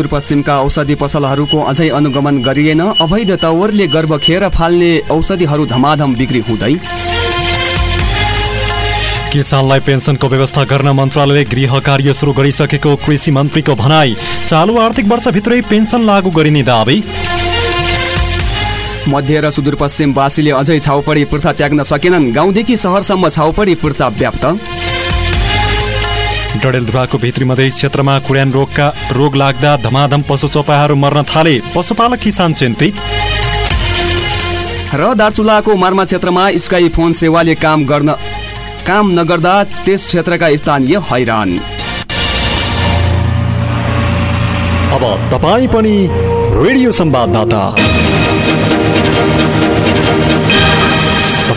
सुदूरपश्चिमका औषधि पसलहरूको अझै अनुगमन गरिएन। अवैध तवरले गर्भ खेर फाल्ने औषधिहरू धमाधम बिक्री हुँदै किसानलाई पेन्सनको व्यवस्था गर्न मन्त्रालयले गृह कार्य सुरु गरिसकेको कृषि मन्त्रीको भनाई। चालु आर्थिक वर्षभित्रै पेन्सन लागू गरिने दावी। मध्य र सुदूरपश्चिमवासीले अझै छाउपडी प्रथा त्याग्न सकेनन्। गाउँदेखि सहरसम्म छाउपडी प्रथा व्याप्त। डडेलधुराको भित्री मधेस क्षेत्रमा कुड्यान रोगका रोग लाग्दा धमाधम पशु चौपायाहरू मर्न थाले। पशुपालक किसान चिन्तित र दार्चुलाको मार्मा क्षेत्रमा स्काई फोन सेवाले काम गर्न काम नगर्दा त्यस क्षेत्रका स्थानीय हैरान। अब तपाईँ पनि रेडियो संवाददाता।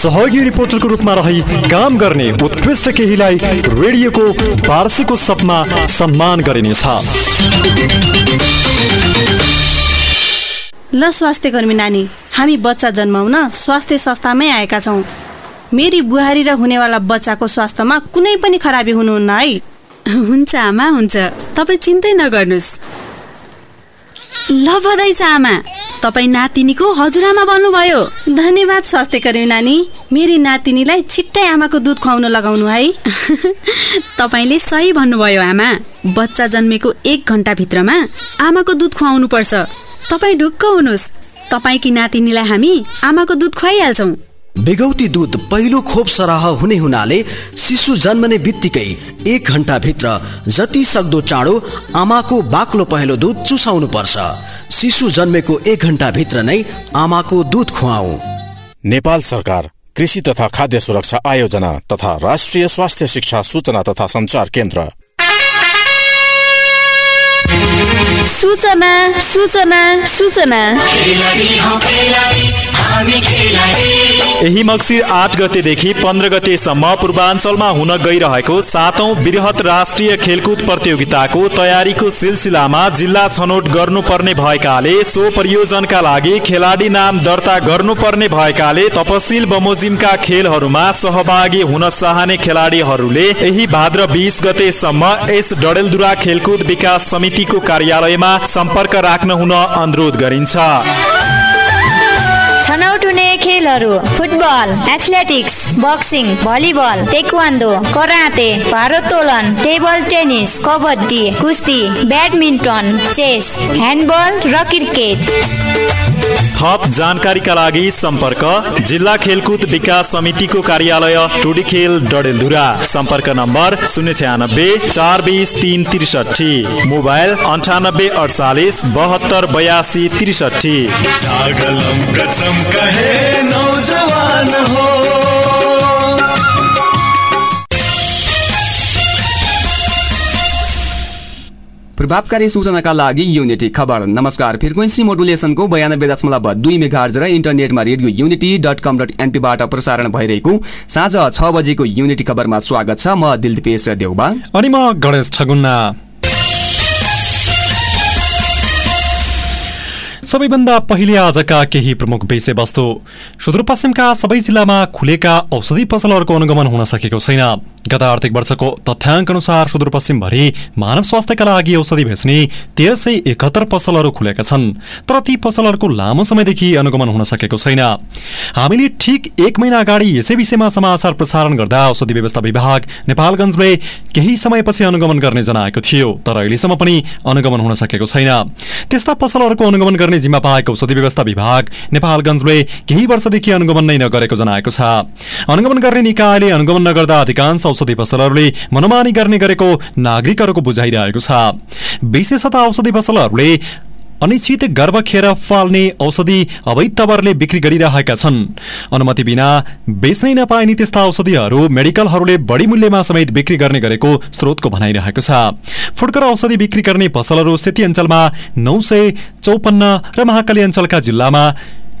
सहयोगी रिपोर्टरको रूपमा रही काम गर्ने उत्कृष्ट केहीलाई रेडियोको वार्षिक उत्सवमा सम्मान गरिनेछ ल स्वास्थ्य कर्मी नानी हामी बच्चा जन्माउन स्वास्थ्य संस्थामै आएका छौँ। मेरी बुहारी र हुनेवाला बच्चाको स्वास्थ्यमा कुनै पनि खराबी हुनुहुन्न है? हुन्छ आमा हुन्छ। तपाईँ चिन्तै नगर्नुहोस्। ल बधाई छ आमा तपाईँ नातिनीको हजुरआमा बन्नुभयो धन्यवाद स्वास्थ्य कर्मी नानी। मेरी नातिनीलाई छिट्टै आमाको दुध खुवाउन लगाउनु है। तपाईँले सही भन्नुभयो आमा। बच्चा जन्मेको एक घन्टाभित्रमा आमाको दुध खुवाउनु पर्छ तपाईँ ढुक्क हुनुहोस्। तपाईँकी नातिनीलाई हामी आमाको दुध खुवाइहाल्छौँ। बेगौती दुध पहिलो खोप सराह हुने हुनाले शिशु जन्मने बित्तिकै एक घन्टाभित्र जति सक्दो चाँडो आमाको बाक्लो पहेँलो दुध चुसाउनु पर्छ। शिशु जन्मेको एक घन्टाभित्र नै आमाको दुध खुवाऊ नेपाल सरकार कृषि तथा खाद्य सुरक्षा आयोजना तथा राष्ट्रिय स्वास्थ्य शिक्षा सूचना तथा संचार केन्द्र। सूचना सूचना सूचना। यही मक्सिर आठ गतेदेखि पन्ध्र गतेसम्म पूर्वाञ्चलमा हुन गइरहेको सातौं वृहत राष्ट्रिय खेलकुद प्रतियोगिताको तयारीको सिलसिलामा जिल्ला छनौट गर्नुपर्ने भएकाले सो परियोजनका लागि खेलाडी नाम दर्ता गर्नुपर्ने भएकाले तपसिल बमोजिमका खेलहरूमा सहभागी हुन चाहने खेलाडीहरूले यही भाद्र बिस गतेसम्म यस डडेलधुरा खेलकुद विकास समितिको कार्यालयमा सम्पर्क राख्न हुन अनुरोध गरिन्छ। छनौट हुने खेलहरू football athletics boxing volleyball taekwondo karate भारोत्तोलन टेबल टेनिस कबड्डी कुस्ती ब्याडमिन्टन चेस ह्यान्डबल र क्रिकेट थप जानकारीका लागि सम्पर्क जिल्ला खेलकुद विकास समितिको कार्यालय टुडी खेल डडेलधुरा। सम्पर्क नम्बर शून्य छ्यानब्बे चार बिस तिन त्रिसठी मोबाइल अन्ठानब्बे अडचालिस बहत्तर बयासी त्रिसठी नौजवान हो। प्रभावकारी सूचनाका लागि युनिटी खबर। नमस्कार फ्रिक्वेन्सी मोडुलेसनको बयानब्बे दशमलव दुई मेघार्ज र इन्टरनेटमा radio unity dot com dot एनपीबाट प्रसारण भइरहेको साँझ छ बजेको युनिटी खबरमा स्वागत छ। म दिलदीपेश देउबा। अनि म गणेश ठगुन्ना। सबैभन्दा पहिले आजका केही प्रमुख विषयवस्तु। सुदूरपश्चिमका सबै जिल्लामा खुलेका औषधि पसलहरूको अनुगमन हुन सकेको छैन। गत आर्थिक वर्षको तथ्याङ्क अनुसार सुदूरपश्चिमभरि मानव स्वास्थ्यका लागि औषधि बेच्ने तेह्र सय एकहत्तर पसलहरू खुलेका छन् तर ती पसलहरूको लामो समयदेखि अनुगमन हुन सकेको छैन। हामीले ठिक एक महिना अगाडि यसै विषयमा समाचार प्रसारण गर्दा औषधि व्यवस्था विभाग नेपालगञ्जले केही समयपछि अनुगमन गर्ने जनाएको थियो तर अहिलेसम्म पनि अनुगमन हुन सकेको छैन। त्यस्ता पसलहरूको अनुगमन गर्ने जिम्मा पाएको औषधि व्यवस्था विभाग नेपालगञ्जले केही वर्षदेखि अनुगमन नै नगरेको जनाएको छ। अनुगमन गर्ने निकायले अनुगमन नगर्दा अधिकांश औषधि पसलहरूले मनोमानी गर्ने गरेको नागरिकहरूको बुझाइरहेको छ। विशेषतः औषधि पसलहरूले अनिश्चित गर्भ खेर फाल्ने औषधि अवैध तवरले बिक्री गरिरहेका छन्। अनुमति बिना बेच्नै नपाइने त्यस्ता औषधिहरू मेडिकलहरूले बढी मूल्यमा समेत बिक्री गर्ने गरेको स्रोतको भनाइरहेको छ। फुटकर औषधि बिक्री गर्ने पसलहरू सेती अञ्चलमा नौ सय चौपन्न र महाकाली अञ्चलका जिल्लामा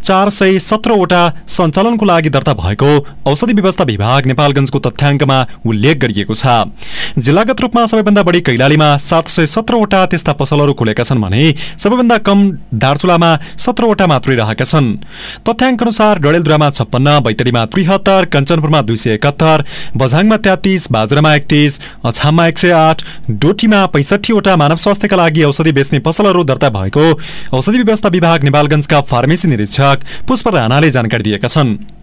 चार सय सत्रवटा सञ्चालनको लागि दर्ता भएको औषधि व्यवस्था विभाग नेपालगञ्जको तथ्याङ्कमा उल्लेख गरिएको छ। जिल्लागत रूपमा सबैभन्दा बढी कैलालीमा सात सय सत्रवटा त्यस्ता पसलहरू खुलेका छन् भने सबैभन्दा कम दार्चुलामा सत्रवटा मात्रै रहेका छन्। तथ्याङ्क अनुसार डडेलधुरामा छप्पन्न बैतडीमा त्रिहत्तर कञ्चनपुरमा दुई सय एकात्तर बझाङमा तेत्तिस बाजुरामा एकतिस अछाममा एक सय आठ डोटीमा पैँसठीवटा मानव स्वास्थ्यका लागि औषधि बेच्ने पसलहरू दर्ता भएको औषधि व्यवस्था विभाग नेपालगञ्जका फार्मेसी निरीक्षक पुष्प राणाले जानकारी दिएका छन्।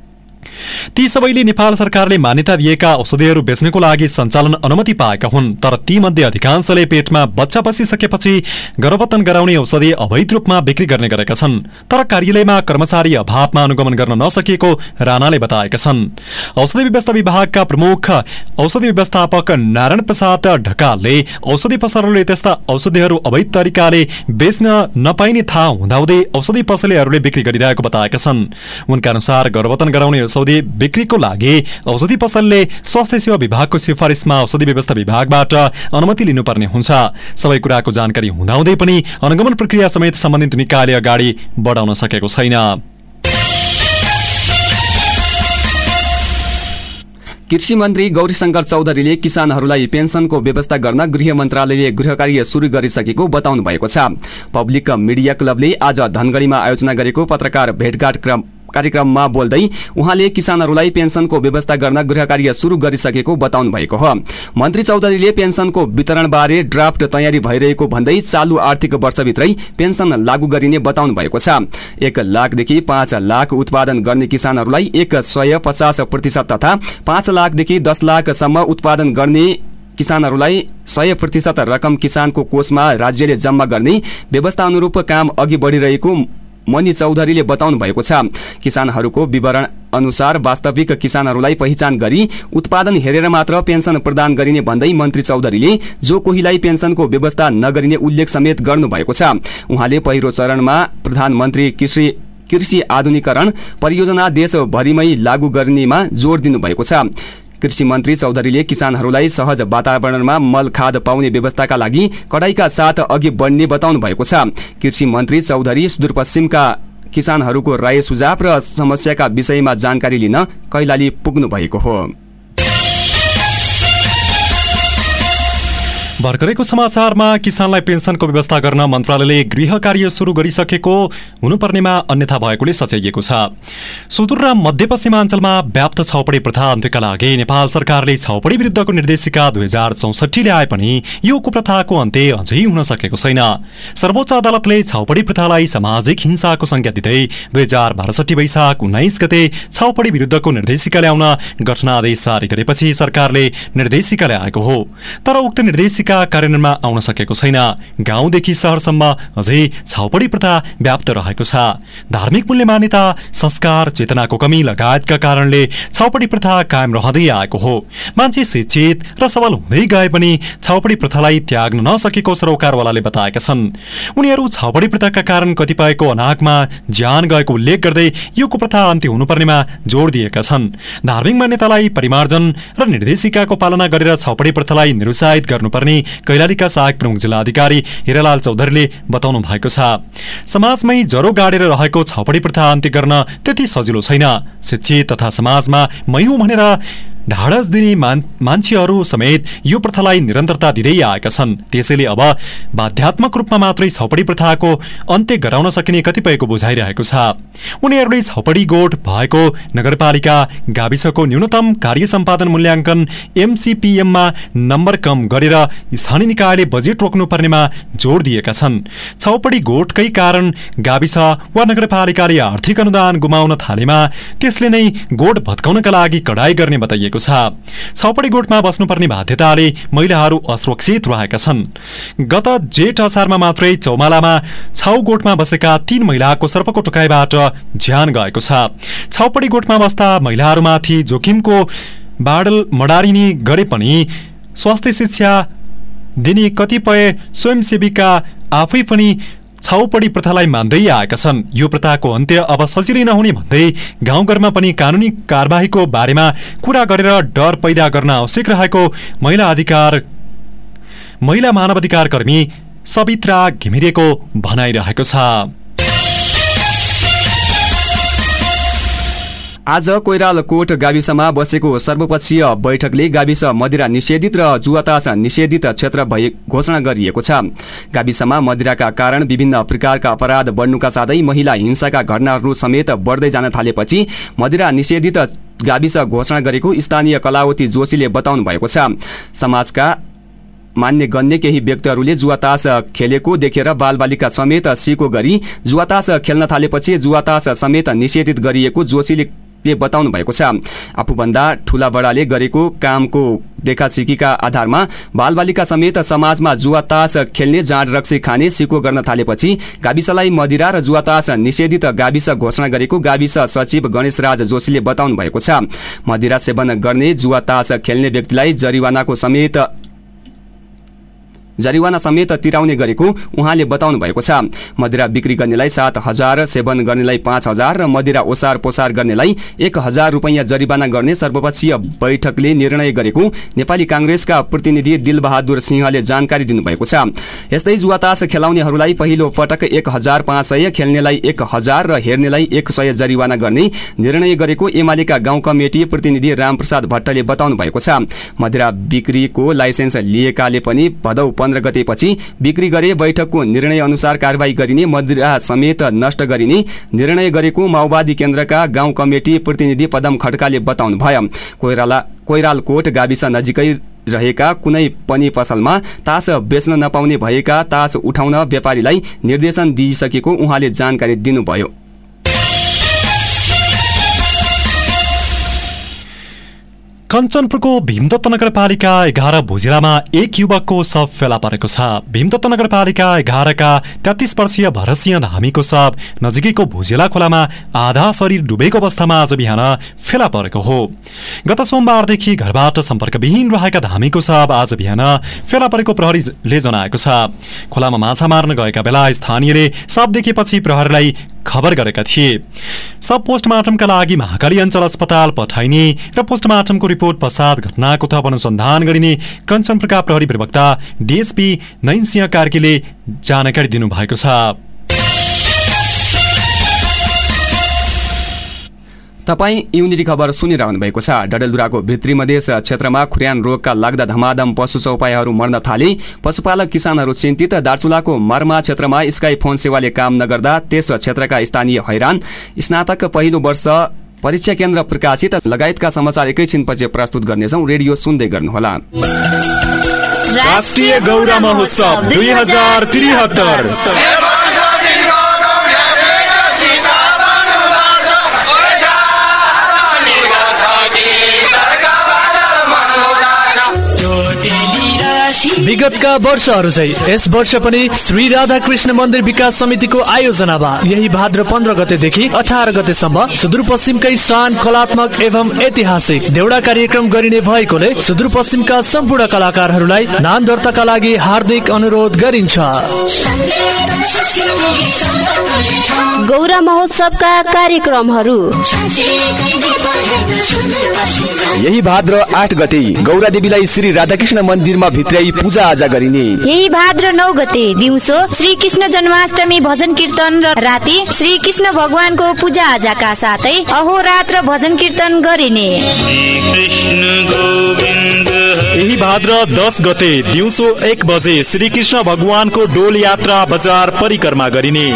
ती सबैले नेपाल सरकारले मान्यता दिएका औषधिहरू बेच्नको लागि सञ्चालन अनुमति पाएका हुन् तर तीमध्ये अधिकांशले पेटमा बच्चा बसिसकेपछि गर्भवतन गराउने औषधि अवैध रूपमा बिक्री गर्ने गरेका छन्। तर कार्यालयमा कर्मचारी अभावमा अनुगमन गर्न नसकिएको राणाले बताएका छन्। औषधि व्यवस्था विभागका प्रमुख औषधि व्यवस्थापक नारायण प्रसाद ढकालले औषधि पसलहरूले त्यस्ता औषधिहरू अवैध तरिकाले बेच्न नपाइने थाहा हुँदाहुँदै औषधि पसलेहरूले बिक्री गरिरहेको बताएका छन्। उनका अनुसार गर्भवतन गराउने औषधि बिक्रीको लागि औषधि पसलले स्वास्थ्य सेवा विभागको सिफारिसमा औषधि व्यवस्था विभागबाट अनुमति लिनुपर्ने हुन्छ। सबै कुराको जानकारी हुँदाहुँदै पनि अनुगमन प्रक्रिया समेत सम्बन्धित निकायले अगाडि बढाउन सकेको छैन। कृषि मन्त्री गौरीशङ्कर चौधरीले किसानहरूलाई पेन्सनको व्यवस्था गर्न गृह मन्त्रालयले गृह कार्य सुरु गरिसकेको बताउनु भएको छ। पब्लिक मिडिया क्लबले आज धनगढीमा आयोजना गरेको पत्रकार भेटघाट क्रम कार्यक्रममा बोल्दै उहाँले किसानहरूलाई पेन्सनको व्यवस्था गर्न गृह कार्य सुरु गरिसकेको बताउनु भएको हो। मन्त्री चौधरीले पेन्सनको वितरणबारे ड्राफ्ट तयारी भइरहेको भन्दै चालु आर्थिक वर्षभित्रै पेन्सन लागू गरिने बताउनु भएको छ। एक लाखदेखि पाँच लाख उत्पादन गर्ने किसानहरूलाई एक सय पचास प्रतिशत तथा पाँच लाखदेखि दस लाखसम्म उत्पादन गर्ने किसानहरूलाई सय प्रतिशत रकम किसानको कोषमा राज्यले जम्मा गर्ने व्यवस्था अनुरूप काम अघि बढिरहेको मणि चौधरीले बताउनु भएको छ। किसानहरूको विवरण अनुसार वास्तविक किसानहरूलाई पहिचान गरी उत्पादन हेरेर मात्र पेन्सन प्रदान गरिने भन्दै मन्त्री चौधरीले जो कोहीलाई पेन्सनको व्यवस्था नगरिने उल्लेख समेत गर्नुभएको छ। उहाँले पहिलो चरणमा प्रधानमन्त्री कृषि कृषि आधुनिकरण परियोजना देशभरिमै लागू गर्नेमा जोड दिनुभएको छ। कृषि मन्त्री चौधरीले किसानहरूलाई सहज वातावरणमा मल खाद पाउने व्यवस्थाका लागि कडाइका साथ अघि बढ्ने बताउनु भएको छ। कृषि मन्त्री चौधरी सुदूरपश्चिमका किसानहरूको राय सुझाव र समस्याका विषयमा जानकारी लिन कैलाली पुग्नु भएको हो। भर्खरैको समाचारमा किसानलाई पेन्सनको व्यवस्था गर्न मन्त्रालयले गृह कार्य सुरु गरिसकेको हुनुपर्नेमा अन्यथा भएकोले सच्याइएको छ। सुदूर र मध्यपश्चिमाञ्चलमा व्याप्त छाउपडी प्रथा अन्त्यका लागि नेपाल सरकारले छाउपडी विरुद्धको निर्देशिका दुई हजार चौसठी ल्याए पनि यो कुप्रथाको अन्त्य अझै हुन सकेको छैन। सर्वोच्च अदालतले छाउपडी प्रथालाई सामाजिक हिंसाको संज्ञा दिँदै दुई हजार बासठी वैशाख उन्नाइस गते छाउपडी विरुद्धको निर्देशिका ल्याउन गठनादेश जारी गरेपछि सरकारले निर्देशिका ल्याएको हो। तर उक्त निर्देशिका कार्यान्वयनमा आउन सकेको छैन। गाउँदेखि सहरसम्म अझै छाउपडी प्रथा व्याप्त रहेको छ। धार्मिक मूल्य मान्यता संस्कार चेतनाको कमी लगायतका कारणले छाउपडी प्रथा कायम रहँदै आएको हो। मान्छे शिक्षित र सबल हुँदै गए पनि छाउपडी प्रथालाई त्याग्न नसकेको सरोकारवालाले बताएका छन्। उनीहरू छाउपडी प्रथाका कारण कतिपयको अनागमा ज्यान गएको उल्लेख गर्दै यो कुप्रथा अन्त्य हुनुपर्नेमा जोड दिएका छन्। धार्मिक मान्यतालाई परिमार्जन र निर्देशिकाको पालना गरेर छाउपडी प्रथालाई निरुत्साहित गर्नुपर्ने कैलालीका सहायक प्रमुख जिल्ला अधिकारी हिरालाल चौधरीले बताउनु भएको छ। समाजमै जरो गाडेर रहेको छाउपडी प्रथा अन्त्य गर्न त्यति सजिलो छैन। शिक्षित तथा समाजमा मै हुँ भनेर ढाडस दिने मान मान्छेहरू समेत यो प्रथालाई निरन्तरता दिँदै आएका छन्। त्यसैले अब बाध्यात्मक रूपमा मात्रै छौपडी प्रथाको अन्त्य गराउन सकिने कतिपयको बुझाइरहेको छ। उनीहरूले छौपडी गोठ भएको नगरपालिका गाविसको न्यूनतम कार्य सम्पादन मूल्याङ्कन एमसिपिएममा नम्बर कम गरेर स्थानीय निकायले बजेट रोक्नुपर्नेमा जोड दिएका छन्। छौपडी गोठकै कारण गाविस वा नगरपालिकाले आर्थिक अनुदान गुमाउन थालेमा त्यसले नै गोठ भत्काउनका लागि कडाई गर्ने बताइएको छ। छौपडी गोठमा बस्नुपर्ने बाध्यताले महिलाहरू असुरक्षित रहेका छन्। गत जेठ असारमा मात्रै चौमालामा छाउ गोठमा बसेका तीन महिलाको सर्पको टोकाइबाट ज्यान गएको छ। छाउपडी गोठमा बस्दा महिलाहरूमाथि जोखिमको बाडल मडारिने गरे पनि स्वास्थ्य शिक्षा दिने कतिपय स्वयंसेविका आफै पनि छाउपडी प्रथालाई मान्दै आएका छन्। यो प्रथाको अन्त्य अब सजिलै नहुने भन्दै गाउँघरमा पनि कानुनी कारवाहीको बारेमा कुरा गरेर डर पैदा गर्न आवश्यक रहेको महिला अधिकार महिला मानवाधिकार कर्मी सवित्रा घिमिरेको भनाइरहेको छ। आज कोइरालकोट गाविसमा बसेको सर्वपक्षीय बैठकले गाविस मदिरा निषेधित र जुवातास निषेधित क्षेत्र भए घोषणा गरिएको छ। गाविसमा मदिराका कारण विभिन्न प्रकारका अपराध बढ्नुका साथै महिला हिंसाका घटनाहरू समेत बढ्दै जान थालेपछि मदिरा निषेधित गाविस घोषणा गरेको स्थानीय कलावती जोशीले बताउनु भएको छ। समाजका मान्य गण्य केही व्यक्तिहरूले जुवातास खेलेको देखेर बालबालिका समेत सिको गरी जुवातास खेल्न थालेपछि जुवातास समेत निषेधित गरिएको जोशीले ले बताउनु भएको छ। आफूभन्दा ठुला बडाले गरेको कामको देखासिकीका आधारमा बालबालिका समेत समाजमा जुवातास खेल्ने जाँड रक्सी खाने सिको गर्न थालेपछि गाविसलाई मदिरा र जुवातास निषेधित गाविस घोषणा गरेको गाविस सचिव गणेशराज जोशीले बताउनु भएको छ। मदिरा सेवन गर्ने जुवातास खेल्ने व्यक्तिलाई जरिवानाको समेत जरिवाना समेत तिराउने गरेको उहाँले बताउनु भएको छ। मदिरा बिक्री गर्नेलाई सात हजार सेवन गर्नेलाई पाँच हजार र मदिरा ओसार पोसार गर्नेलाई एक हजार रुपियाँ जरिवाना गर्ने सर्वपक्षीय बैठकले निर्णय गरेको नेपाली काङ्ग्रेसका प्रतिनिधि दिलबहादुर सिंहले जानकारी दिनुभएको छ। यस्तै जुवातास खेलाउनेहरूलाई पहिलो पटक एक हजार पाँच सय खेल्नेलाई एक हजार र हेर्नेलाई एक सय जरिवाना गर्ने निर्णय गरेको एमालेका गाउँ कमिटी प्रतिनिधि रामप्रसाद भट्टले बताउनु भएको छ। मदिरा बिक्रीको लाइसेन्स लिएकाले पनि भदौ पन्ध्र गतेपछि बिक्री गरे बैठकको निर्णय अनुसार कारवाही गरिने मदिरा समेत नष्ट गरिने निर्णय गरेको माओवादी केन्द्रका गाउँ कमिटी प्रतिनिधि पदम खड्काले बताउनु भयो कोइराला कोइरालकोट गाविस नजिकै रहेका कुनै पनि पसलमा तास बेच्न नपाउने भएका तास उठाउन व्यापारीलाई निर्देशन दिइसकेको उहाँले जानकारी दिनुभयो। कञ्चनपुरको भीमदत्त नगरपालिका एघार भुजिरामा एक युवकको शव फेला परेको छ। भीमदत्त नगरपालिका एघारका तेत्तिस वर्षीय भरतसिंह धामीको शव नजिकैको भुजेला खोलामा आधा शरीर डुबेको अवस्थामा आज बिहान फेला परेको हो। गत सोमबारदेखि घरबाट सम्पर्कविहीन रहेका धामीको शव आज बिहान फेला परेको प्रहरीले जनाएको छ। खोलामा माछा मार्न गएका बेला स्थानीयले शव देखेपछि प्रहरीलाई खबर गरेका थिए। सब पोस्टमार्टमका लागि महाकाली अञ्चल अस्पताल पठाइने र पोस्टमार्टमको रिपोर्ट पश्चात घटनाको थप अनुसन्धान गरिने कञ्चनपुरका प्रहरी प्रवक्ता डिएसपी नैनसिंह कार्कीले जानकारी दिनुभएको छ। तपाईँ युनिटी खबर सुनिरहनु भएको छ। डडेलधुराको भित्री मधेस क्षेत्रमा खुर्यान रोगका लाग्दा धमाधम पशु चौपायाहरू मर्न थाले। पशुपालक किसानहरू चिन्तित। दार्चुलाको मर्मा क्षेत्रमा स्काई फोन सेवाले काम नगर्दा त्यस क्षेत्रका स्थानीय हैरान। स्नातक पहिलो वर्ष परीक्षा केन्द्र प्रकाशित लगायतका समाचार एकैछिनपछि प्रस्तुत गर्नेछौँ रेडियो सुन्दै गर्नुहोला। राष्ट्रिय गौरव महोत्सव दुई हजार त्रिहत्तर। विगतका वर्षहरू चाहिँ यस वर्ष पनि श्री राधा कृष्ण मन्दिर विकास समितिको आयोजनामा यही भाद्र पन्ध्र गतेदेखि अठार गतेसम्म सुदूरपश्चिमकै शान कलात्मक एवं ऐतिहासिक देउडा कार्यक्रम गरिने भएकोले सुदूरपश्चिमका सम्पूर्ण कलाकारहरूलाई नाम दर्ताका लागि हार्दिक अनुरोध गरिन्छ। गौरा महोत्सवका कार्यक्रमहरू। यही भाद्र आठ गते गौरा देवीलाई श्री राधाकृष्ण मन्दिरमा भित्र्याई पूजा आजा गरिने। यही भाद्र नौ गते दिउँसो श्री कृष्ण जन्माष्टमी भजन कीर्तन र राति श्री कृष्ण भगवानको पूजा आजाका साथै अहोरात्र भजन कीर्तन गरिने। यही भाद्र दस गते दिउँसो एक बजे श्री कृष्ण भगवानको डोल यात्रा बजार परिक्रमा गरिने।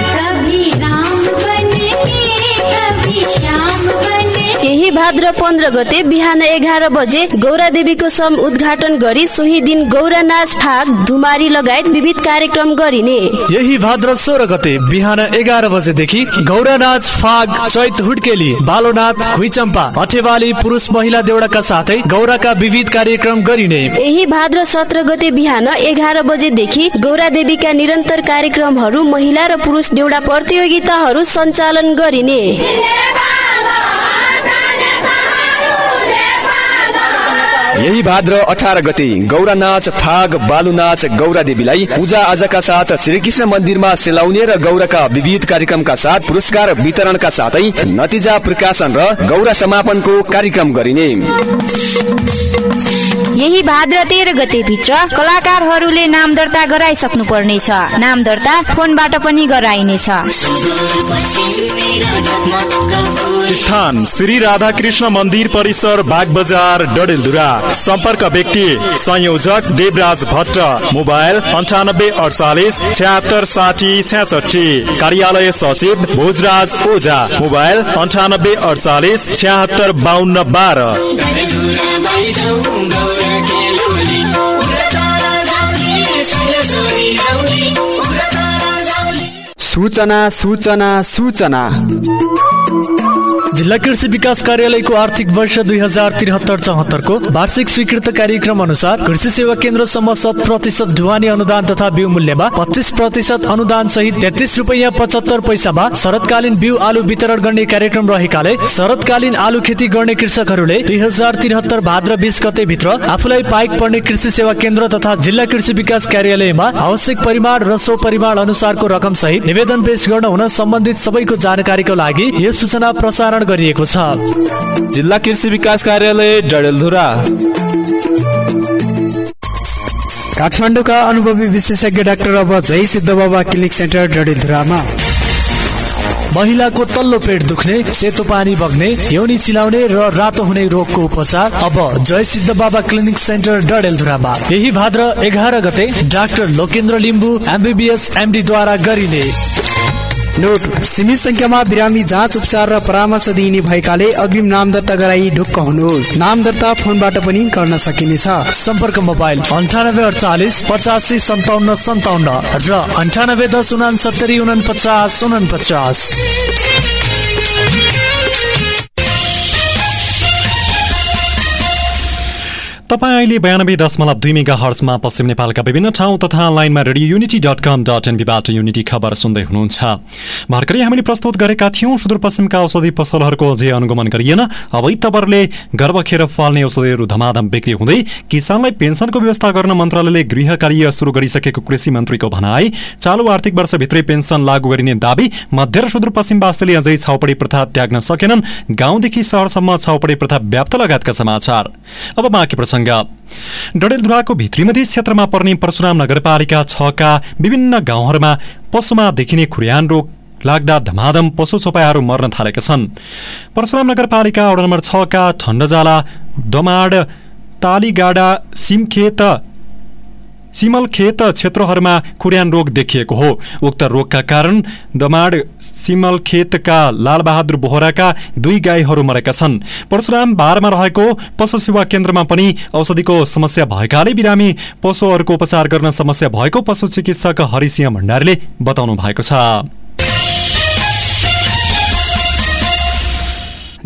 यही भाद्र पन्ध्र गते बिहान एघार बजे गौरा देवीको सम उद्घाटन गरी सोही दिन गौरा नाच फाग धुमारी लगायत विविध कार्यक्रम गरिने। यही भाद्र सोह्र गते बिहान एघार बजेदेखि गौरा नाच फाग चैत हुड्केली बालोनाथ खुइचम्पा अठेवाली पुरुष महिला देउडाका साथै गौराका विविध कार्यक्रम गरिने। यही भाद्र सत्र गते बिहान एघार बजेदेखि गौरा देवीका निरन्तर कार्यक्रमहरू महिला र पुरुष देउडा प्रतियोगिताहरू सञ्चालन गरिने। यही भाद्र अठार गते गौरा नाच फाग बालु नाच गौरा देवीलाई पूजा आजाका साथ श्रीकृष्ण मन्दिरमा सेलाउने र गौराका विविध कार्यक्रमका साथ पुरस्कार वितरणका साथै नतिजा प्रकाशन र गौरा समापनको कार्यक्रम गरिने। यही भाद्र तेह्र गते भित्र कलाकारहरूले नाम दर्ता गराइसक्नु पर्नेछ नाम दर्ता फोनबाट पनि गराइनेछ। स्थान श्री राधाकृष्ण मन्दिर परिसर बाग बजार डडेलधुरा। सम्पर्क व्यक्ति संयोजक देवराज भट्ट मोबाइल अन्ठानब्बे अडचालिस छ्यात्तर साठी छ्यासठी कार्यालय सचिव भोजराज ओझा मोबाइल अन्ठानब्बे अडचालिस छ्यात्तर बाहन्न बाह्र। सूचना सूचना सूचना। जिल्ला कृषि विकास कार्यालयको आर्थिक वर्ष दुई हजार त्रिहत्तर चौहत्तरको वार्षिक स्वीकृत कार्यक्रम अनुसार कृषि सेवा केन्द्रसम्म शत प्रतिशत ढुवानी अनुदान तथा बिउ मूल्यमा पच्चिस प्रतिशत अनुदान सहित तेत्तिस रुपियाँ पचहत्तर पैसामा शरतकालीन बिउ आलु वितरण गर्ने कार्यक्रम रहेकाले शरतकालीन आलु खेती गर्ने कृषकहरूले दुई हजार त्रिहत्तर भाद्र बिस गते भित्र आफूलाई पाइक पर्ने कृषि सेवा केन्द्र तथा जिल्ला कृषि विकास कार्यालयमा आवश्यक परिमाण र सो परिमाण अनुसारको रकम सहित निवेदन पेश गर्न हुन सम्बन्धित सबैको जानकारीको लागि यो सूचना प्रसारण गरिएको छ। जिल्ला कृषि विकास कार्यालय डडेलधुरा। काठमाडौँका अनुभवी विशेषज्ञ डाक्टर अब जय सिद्ध बाबा क्लिनिक सेन्टर डडेलधुरामा। महिलाको तल्लो पेट दुख्ने सेतो पानी बग्ने यौनी चिलाउने र रातो हुने रोगको उपचार अब जय सिद्ध बाबा क्लिनिक सेन्टर डडेलधुरामा। यही भाद्र एघार गते डाक्टर लोकेन्द्र लिम्बू एमबिबिएस एमडीद्वारा गरिने नोट। सीमित संख्यामा बिरामी जाँच उपचार र परामर्श दिइने भएकाले अग्रिम नाम दर्ता गराई ढुक्क हुनुहोस्। नाम दर्ता फोनबाट पनि गर्न सकिनेछ। सम्पर्क मोबाइल अन्ठानब्बे अडचालिस पचासी सन्ताउन्न सन्ताउन्न र अन्ठानब्बे दस उनासत्तरी उनपचास उनपचास। तपाईँ अहिले बयानब्बे दशमलव दुई मेगा हर्समा पश्चिम नेपालका विभिन्न ठाउँ तथा अनलाइनमा Radio Unity dot com dot एनबीबाट unity खबर सुन्दै हुनुहुन्छ। भर्खरै हामीले प्रस्तुत गरेका थियौँ सुदूरपश्चिमका औषधि पसलहरूको अझै अनुगमन गरिएन। अवैध तवरले गर्भ खेर फाल्ने औषधिहरू धमाधम बिक्री हुँदै किसानलाई पेन्सनको व्यवस्था गर्न मन्त्रालयले गृह कार्य सुरु गरिसकेको कृषि मन्त्रीको भनाई चालु आर्थिक वर्षभित्रै पेन्सन लागू गरिने दावी मध्य र सुदूरपश्चिमवासीले अझै छाउपडी प्रथा त्याग्न सकेनन्। गाउँदेखि सहरसम्म छाउपडी प्रथा व्याप्त लगायतका समाचार। अब बाँकी प्रसङ्ग डडेलधुराको भित्री मधेस क्षेत्रमा पर्ने परशुराम नगरपालिका छका विभिन्न गाउँहरूमा पशुमा देखिने खुर्यान रोग लाग्दा धमाधम पशु चोपायाहरू मर्न थालेका छन्। परशुराम नगरपालिका वडा नम्बर छका ठण्डजाला दमाड तालीगाडा सिमखेत सिमलखेत क्षेत्रहरूमा खुर्यान रोग देखिएको हो। उक्त रोगका कारण दमाड सिमलखेतका लालबहादुर बोहराका दुई गाईहरू मरेका छन्। परशुराम बारमा रहेको पशु सेवा केन्द्रमा पनि औषधिको समस्या भएकाले बिरामी पशुहरूको उपचार गर्न समस्या भएको पशु चिकित्सक हरिसिंह भण्डारीले बताउनु भएको छ।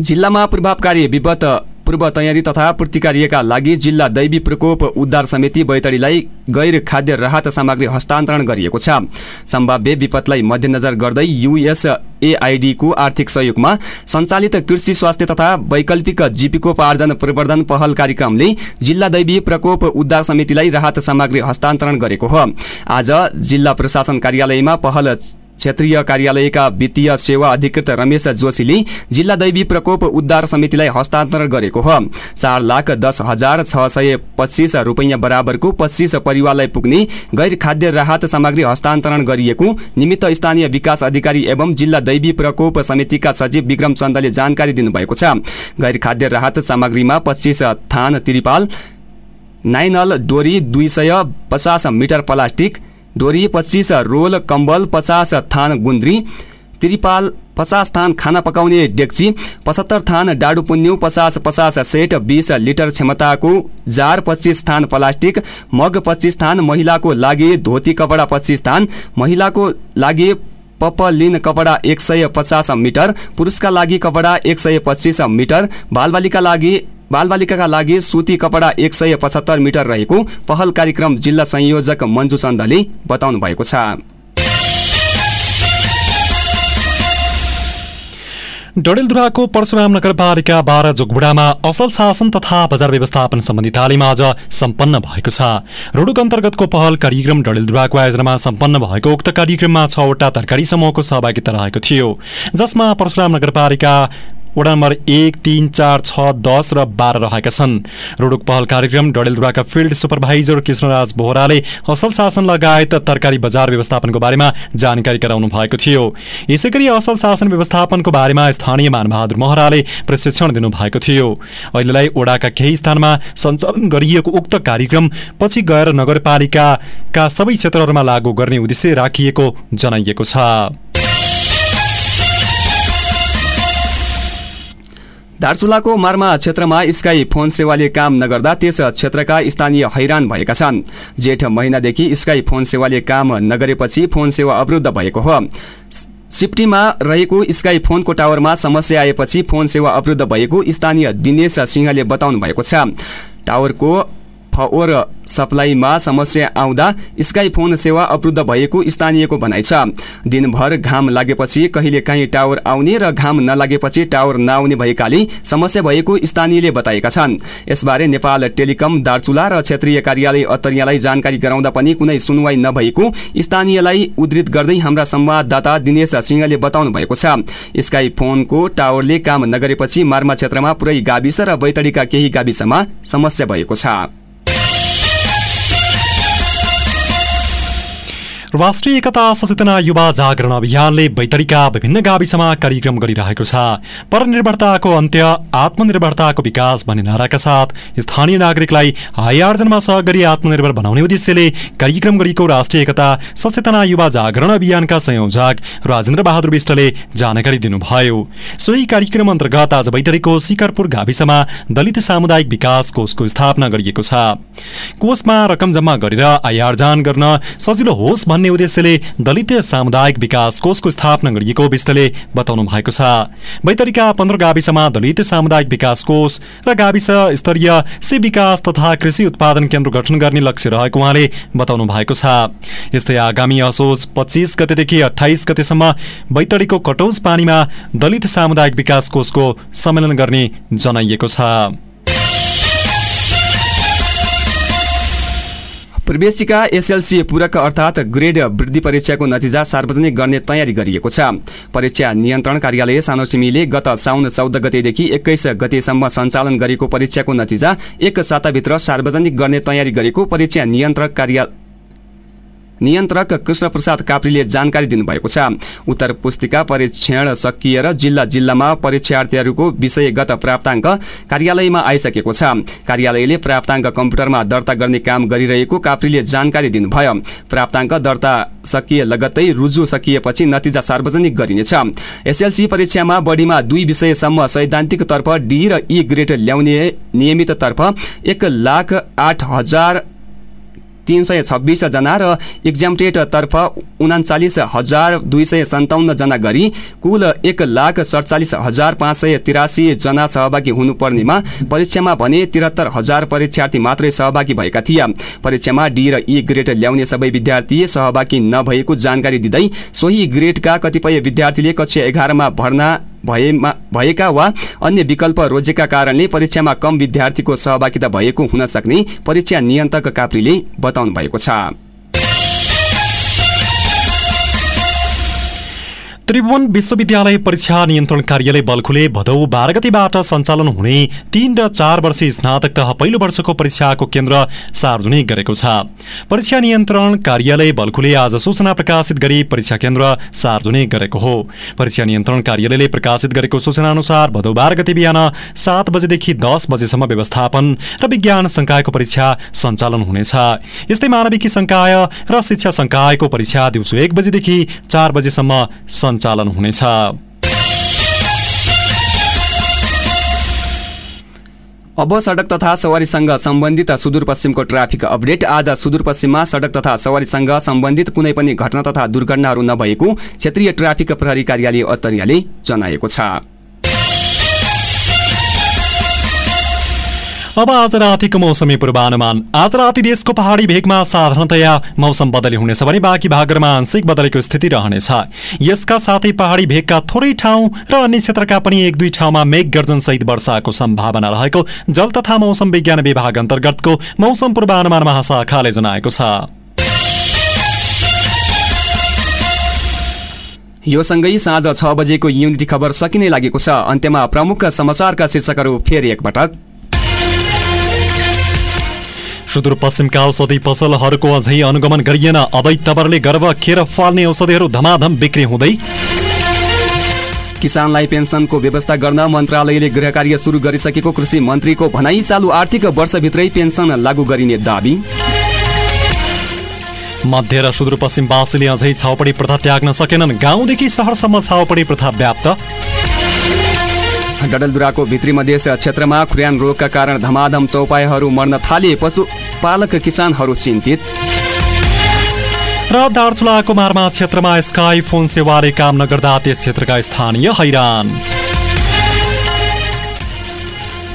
जिल्लामा प्रभावकारी विपद पूर्व तयारी तथा प्रतिकार्यका लागि जिल्ला दैवी प्रकोप उद्धार समिति बैतडीलाई गैर खाद्य राहत सामग्री हस्तान्तरण गरिएको छ। सम्भाव्य विपदलाई मध्यनजर गर्दै युएसएआइडीको आर्थिक सहयोगमा सञ्चालित कृषि स्वास्थ्य तथा वैकल्पिक जीविकोपार्जन प्रवर्धन पहल कार्यक्रमले जिल्ला दैवी प्रकोप उद्धार समितिलाई राहत सामग्री हस्तान्तरण गरेको हो। आज जिल्ला प्रशासन कार्यालयमा पहल क्षेत्रीय कार्यालयका वित्तीय सेवा अधिकृत रमेश जोशीले जिल्ला दैवी प्रकोप उद्धार समितिलाई हस्तान्तरण गरेको हो। चार लाख दस हजार छ सय पच्चिस रुपियाँ बराबरको पच्चिस परिवारलाई पुग्ने गैर खाद्य राहत सामग्री हस्तान्तरण गरिएको निमित्त स्थानीय विकास अधिकारी एवं जिल्ला दैवी प्रकोप समितिका सचिव विक्रम चन्दले जानकारी दिनुभएको छ। गैर खाद्य राहत सामग्रीमा पच्चिस थान त्रिपाल नाइनल डोरी दुई सय पचास मिटर प्लास्टिक डोरी पच्चिस रोल कम्बल पचास थान गुन्द्री त्रिपाल पचास थान खाना पकाउने डेक्ची पचहत्तर थान डाडु पुन्यु पचास पचास सेट बिस लिटर क्षमताको जार पच्चिस थान प्लास्टिक मग पच्चिस थान महिलाको लागि धोती कपडा पच्चिस थान महिलाको लागि पपलिन कपडा एक सय पचास मिटर पुरुषका लागि कपडा एक सय पच्चिस मिटर बालबालिका लागि बालबालिकाका लागि सुती कपडा एक सय पचहत्तर मिटर रहेको पहल कार्यक्रम जिल्ला संयोजक मन्जु चन्दले बताउनु भएको छ। डडेलधुराको परशुराम नगरपालिका बाह्र जोगबुडामा असल शासन तथा बजार व्यवस्थापन सम्बन्धी तालिम आज सम्पन्न भएको छ। रोडुक अन्तर्गतको पहल कार्यक्रम डडेलधुराको आयोजनामा सम्पन्न भएको उक्त कार्यक्रममा छवटा तरकारी समूहको सहभागिता रहेको थियो। जसमा परशुराम नगरपालिका वडा नम्बर एक तिन चार छ दस र बाह्र रहेका छन्। रोडुक पहल कार्यक्रम डडेलधुराका फिल्ड सुपरभाइजर कृष्णराज बोहराले असल शासन लगायत तरकारी बजार व्यवस्थापनको बारेमा जानकारी गराउनु भएको थियो। यसै गरी असल शासन व्यवस्थापनको बारेमा स्थानीय मानबहादुर महराले प्रशिक्षण दिनुभएको थियो। अहिलेलाई ओडाका केही स्थानमा सञ्चालन गरिएको उक्त कार्यक्रम पछि गएर नगरपालिकाका सबै क्षेत्रहरूमा लागू गर्ने उद्देश्य राखिएको जनाइएको छ। दार्चुलाको मार्मा क्षेत्रमा स्काई फोन सेवाले काम नगर्दा त्यस क्षेत्रका स्थानीय हैरान भएका छन्। जेठ महिनादेखि स्काई फोन सेवाले काम नगरेपछि फोन सेवा अवरुद्ध भएको हो। सिफ्टीमा रहेको स्काई फोनको टावरमा समस्या आएपछि फोन सेवा अवरुद्ध भएको स्थानीय दिनेश सिंहले बताउनु भएको छ। टावरको फओर सप्लाईमा समस्या आउँदा स्काई फोन सेवा अवरुद्ध भएको स्थानीयको भनाइ छ। दिनभर घाम लागेपछि कहिलेकाहीँ टावर आउने र घाम नलागेपछि टावर नआउने भएकाले समस्या भएको स्थानीयले बताएका छन्। यसबारे नेपाल टेलिकम दार्चुला र क्षेत्रीय कार्यालय अत्तरियालाई जानकारी गराउँदा पनि कुनै सुनवाई नभएको स्थानीयलाई उद्धृत गर्दै हाम्रा संवाददाता दिनेश सिंहले बताउनु भएको छ। स्काई फोनको टावरले काम नगरेपछि मार्मा क्षेत्रमा पुरै गाविस र बैतडीका केही गाविसमा समस्या भएको छ। राष्ट्रिय एकता सचेतना युवा जागरण अभियानले बैतडीका विभिन्न गाविसमा कार्यक्रम गरिरहेको छ। परनिर्भरताको अन्त्य आत्मनिर्भरताको विकास भन्ने नाराका साथ स्थानीय नागरिकलाई आय आर्जनमा सहयोग गरी आत्मनिर्भर बनाउने उद्देश्यले कार्यक्रम गरिएको राष्ट्रिय एकता सचेतना युवा जागरण अभियानका संयोजक राजेन्द्र बहादुर विष्टले जानकारी दिनुभयो। सोही कार्यक्रम अन्तर्गत आज बैतडीको शिखरपुर गाविसमा दलित सामुदायिक विकास कोषको स्थापना गरिएको छ। कोषमा रकम जम्मा गरेर आय आर्जन गर्न सजिलो होस् भन्ने उद्देश्यले दलित सामुदायिक विकास कोषको स्थापना गरिएको विष्टले बताउनु भएको छ। बैतडीका पन्ध्र गाविसमा दलित सामुदायिक विकास कोष र गाविस स्तरीय से विकास तथा कृषि उत्पादन केन्द्र गठन गर्ने लक्ष्य रहेको उहाँले बताउनु भएको छ। यस्तै आगामी असोज पच्चिस गतेदेखि अठाइस गतेसम्म बैतडीको कटौज पानीमा दलित सामुदायिक विकास कोषको सम्मेलन गर्ने जनाइएको छ। प्रवेशिका एसएलसी पूरक अर्थात् ग्रेड वृद्धि परीक्षाको नतिजा सार्वजनिक गर्ने तयारी गरिएको छ। परीक्षा नियन्त्रण कार्यालय सानोसिमीले गत साउन चौध गतेदेखि एक्काइस गतेसम्म सञ्चालन गरेको परीक्षाको नतिजा एक साताभित्र सार्वजनिक गर्ने तयारी गरेको परीक्षा नियन्त्रक कार्यालय नियन्त्रक कृष्ण प्रसाद काप्रीले जानकारी दिनुभएको छ। उत्तर पुस्तिका परीक्षण सकिएर जिल्ला जिल्लामा परीक्षार्थीहरूको विषयगत प्राप्ताङ्क कार्यालयमा आइसकेको छ। कार्यालयले प्राप्ताङ्क कम्प्युटरमा दर्ता गर्ने काम गरिरहेको काप्रीले जानकारी दिनुभयो। प्राप्ताङ्क दर्ता सकिए लगत्तै रुजु सकिएपछि नतिजा सार्वजनिक गरिनेछ। एसएलसी परीक्षामा बढीमा दुई विषयसम्म सैद्धान्तिकतर्फ डी र ई ग्रेड ल्याउने नियमिततर्फ एक लाख आठ हजार तिन सय छब्बिसजना र इक्जामटेडतर्फ उनाचालिस हजार दुई सय सन्ताउन्नजना गरी कुल एक लाख सडचालिस हजार पाँच सय तिरासीजना सहभागी हुनुपर्नेमा परीक्षामा भने त्रिहत्तर हजार परीक्षार्थी मात्रै सहभागी भएका थिए। परीक्षामा डी र ई ग्रेड ल्याउने सबै विद्यार्थी सहभागी नभएको जानकारी दिँदै सोही ग्रेडका कतिपय विद्यार्थीले कक्षा एघारमा भर्ना भएमा भएका वा अन्य विकल्प रोजेका कारणले परीक्षामा कम विद्यार्थीको सहभागिता भएको हुन सक्ने परीक्षा नियन्त्रक काप्रीले बताउनु भएको छ। त्रिभुवन विश्वविद्यालय परीक्षा नियन्त्रण कार्यालय बल्खुले भदौ बाह्र गतिबाट सञ्चालन हुने तीन र चार वर्षीय स्नातक तह पहिलो वर्षको परीक्षाको केन्द्र सार्वजनिक गरेको छ। परीक्षा नियन्त्रण कार्यालय बल्खुले आज सूचना प्रकाशित गरी परीक्षा केन्द्र सार्वजनिक गरेको हो। परीक्षा नियन्त्रण कार्यालयले प्रकाशित गरेको सूचना अनुसार भदौ बाह्र गति बिहान सात बजेदेखि दस बजेसम्म व्यवस्थापन र विज्ञान संकायको परीक्षा सञ्चालन हुनेछ। यस्तै मानविकी संकाय र शिक्षा संकायको परीक्षा दिउँसो एक बजेदेखि चार बजेसम्म सञ्चालन हुनेछ। अब सडक तथा सवारीसँग सम्बन्धित सुदूरपश्चिमको ट्राफिक अपडेट। आज सुदूरपश्चिममा सडक तथा सवारीसँग सम्बन्धित कुनै पनि घटना तथा दुर्घटनाहरू नभएको क्षेत्रीय ट्राफिक प्रहरी कार्यालय अत्तरियाले जनाएको छ। अब आज रातिको मौसमी पूर्वानुमान। आज राति देशको पहाडी भेगमा साधारणतया मौसम बदली हुनेछ भने बाँकी भागहरूमा आंशिक बदलेको स्थिति रहनेछ। यसका साथै पहाडी भेगका थोरै ठाउँ र अन्य क्षेत्रका पनि एक दुई ठाउँमा मेघ गर्जन सहित वर्षाको सम्भावना रहेको जल तथा मौसम विज्ञान विभाग अन्तर्गतको मौसम पूर्वानुमान महाशाखाले जनाएको छ। यो सँगै साँझ छ बजेको युनिटी खबर सकिने लागेको छ। अन्त्यमा प्रमुख समाचारका शीर्षकहरू फेरि एकपटक। सुदूरपश्चिमका औषधि पसलहरूको अझै अनुगमन गरिएन। अवैध तवरले गर्भ खेर फाल्ने औषधिहरू धमाधम बिक्री हुँदै किसानलाई पेन्सनको व्यवस्था गर्न मन्त्रालयले गृह कार्य सुरु गरिसकेको कृषि मन्त्रीको भनाई चालु आर्थिक वर्षभित्रै पेन्सन लागू गरिने दावी। मध्य र सुदूरपश्चिमवासीले अझै छाउपडी प्रथा त्याग्न सकेनन्। गाउँदेखि सहरसम्म छाउपडी प्रथा व्याप्त। डडलधुराको भित्री मधेस क्षेत्रमा खुर्यान रोगका कारण धमाधम चौपायाहरू मर्न थाले पशुपालक किसानहरू चिन्तित। र दार्चुलाको मारमा क्षेत्रमा स्काई फोन सेवाले काम नगर्दा त्यस क्षेत्रका स्थानीय हैरान।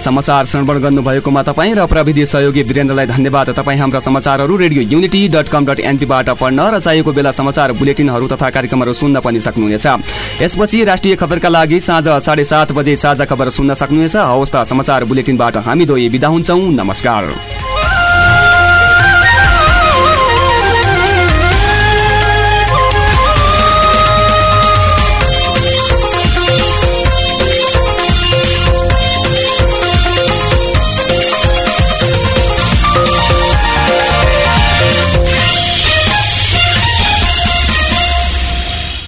समाचार श्रवण गर्नुभएकोमा तपाईँ र प्रविधि सहयोगी वीरेन्द्रलाई धन्यवाद। तपाईँ हाम्रा समाचारहरू Radio Unity dot com dot एनपीबाट पढ्न र चाहिएको बेला समाचार बुलेटिनहरू तथा कार्यक्रमहरू सुन्न पनि सक्नुहुनेछ। यसपछि राष्ट्रिय खबरका लागि साँझ साढे बजे साझा खबर सुन्न सक्नुहुनेछ। हवस् त समाचार बुलेटिनबाट हामी दोही बिदा हुन्छौँ। नमस्कार।